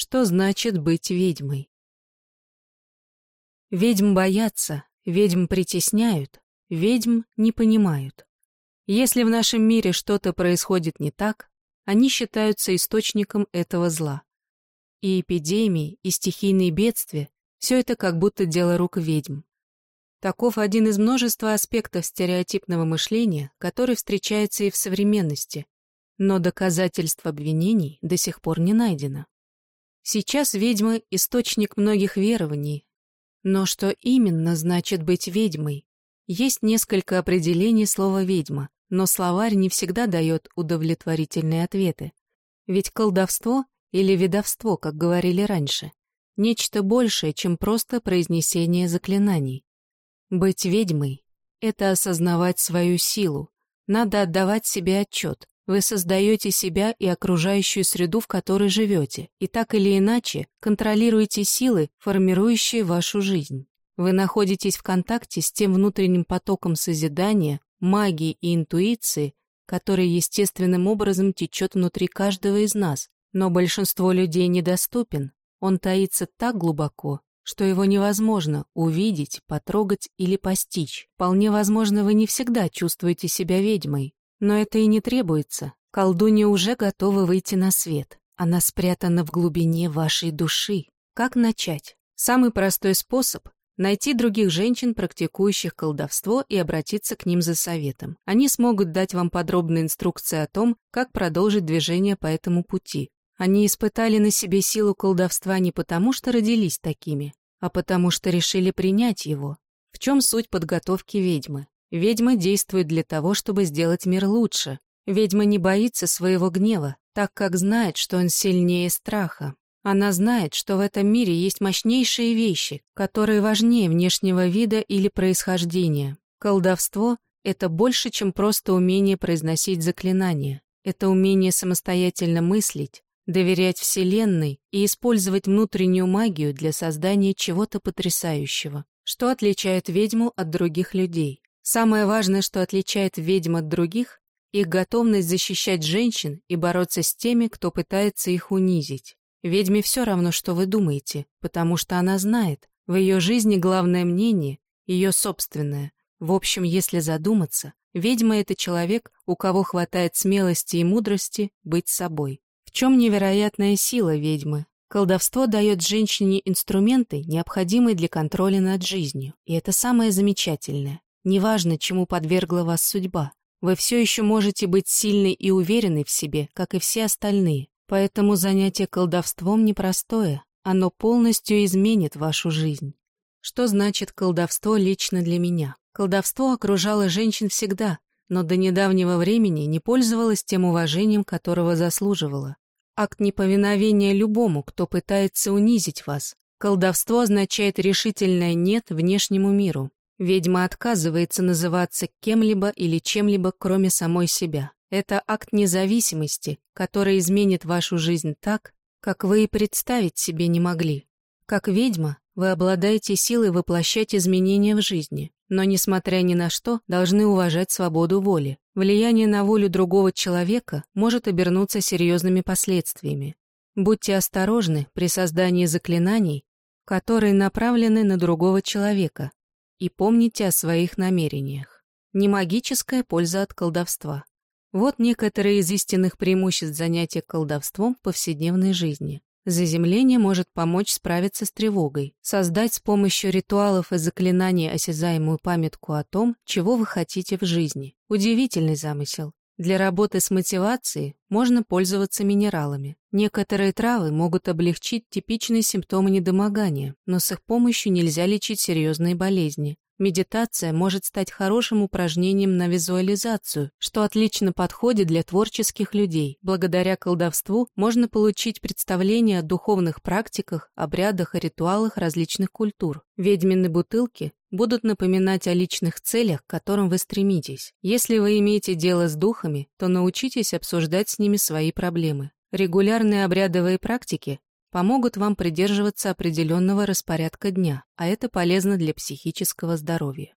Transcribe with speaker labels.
Speaker 1: Что значит быть ведьмой? Ведьм боятся, ведьм притесняют, ведьм не понимают. Если в нашем мире что-то происходит не так, они считаются источником этого зла. И эпидемии, и стихийные бедствия – все это как будто дело рук ведьм. Таков один из множества аспектов стереотипного мышления, который встречается и в современности, но доказательств обвинений до сих пор не найдено. Сейчас ведьмы – источник многих верований. Но что именно значит быть ведьмой? Есть несколько определений слова «ведьма», но словарь не всегда дает удовлетворительные ответы. Ведь колдовство или ведовство, как говорили раньше, нечто большее, чем просто произнесение заклинаний. Быть ведьмой — это осознавать свою силу, надо отдавать себе отчет. Вы создаете себя и окружающую среду, в которой живете, и так или иначе контролируете силы, формирующие вашу жизнь. Вы находитесь в контакте с тем внутренним потоком созидания, магии и интуиции, который естественным образом течет внутри каждого из нас, но большинство людей недоступен. Он таится так глубоко, что его невозможно увидеть, потрогать или постичь. Вполне возможно, вы не всегда чувствуете себя ведьмой, но это и не требуется. Колдунья уже готова выйти на свет. Она спрятана в глубине вашей души. Как начать? Самый простой способ найти других женщин, практикующих колдовство, и обратиться к ним за советом. Они смогут дать вам подробные инструкции о том, как продолжить движение по этому пути. Они испытали на себе силу колдовства не потому, что родились такими, а потому что решили принять его. В чем суть подготовки ведьмы? Ведьма действует для того, чтобы сделать мир лучше. Ведьма не боится своего гнева, так как знает, что он сильнее страха. Она знает, что в этом мире есть мощнейшие вещи, которые важнее внешнего вида или происхождения. Колдовство — это больше, чем просто умение произносить заклинания. Это умение самостоятельно мыслить, доверять Вселенной и использовать внутреннюю магию для создания чего-то потрясающего. Что отличает ведьму от других людей? Самое важное, что отличает ведьм от других — их готовность защищать женщин и бороться с теми, кто пытается их унизить. Ведьме все равно, что вы думаете, потому что она знает, в ее жизни главное мнение, ее собственное. В общем, если задуматься, ведьма — это человек, у кого хватает смелости и мудрости быть собой. В чем невероятная сила ведьмы? Колдовство дает женщине инструменты, необходимые для контроля над жизнью. И это самое замечательное. Неважно, чему подвергла вас судьба. Вы все еще можете быть сильной и уверенной в себе, как и все остальные. Поэтому занятие колдовством непростое, оно полностью изменит вашу жизнь. Что значит колдовство лично для меня? Колдовство окружало женщин всегда, но до недавнего времени не пользовалось тем уважением, которого заслуживало. Акт неповиновения любому, кто пытается унизить вас. Колдовство означает решительное «нет» внешнему миру. Ведьма отказывается называться кем-либо или чем-либо, кроме самой себя. Это акт независимости, который изменит вашу жизнь так, как вы и представить себе не могли. Как ведьма, вы обладаете силой воплощать изменения в жизни, но, несмотря ни на что, должны уважать свободу воли. Влияние на волю другого человека может обернуться серьезными последствиями. Будьте осторожны при создании заклинаний, которые направлены на другого человека, и помните о своих намерениях. Не магическая польза от колдовства. Вот некоторые из истинных преимуществ занятия колдовством в повседневной жизни. Заземление может помочь справиться с тревогой, создать с помощью ритуалов и заклинаний осязаемую памятку о том, чего вы хотите в жизни. Удивительный замысел. Для работы с мотивацией можно пользоваться минералами. Некоторые травы могут облегчить типичные симптомы недомогания, но с их помощью нельзя лечить серьезные болезни. Медитация может стать хорошим упражнением на визуализацию, что отлично подходит для творческих людей. Благодаря колдовству можно получить представление о духовных практиках, обрядах и ритуалах различных культур. Ведьмины бутылки будут напоминать о личных целях, к которым вы стремитесь. Если вы имеете дело с духами, то научитесь обсуждать с ними свои проблемы. Регулярные обрядовые практики помогут вам придерживаться определенного распорядка дня, а это полезно для психического здоровья.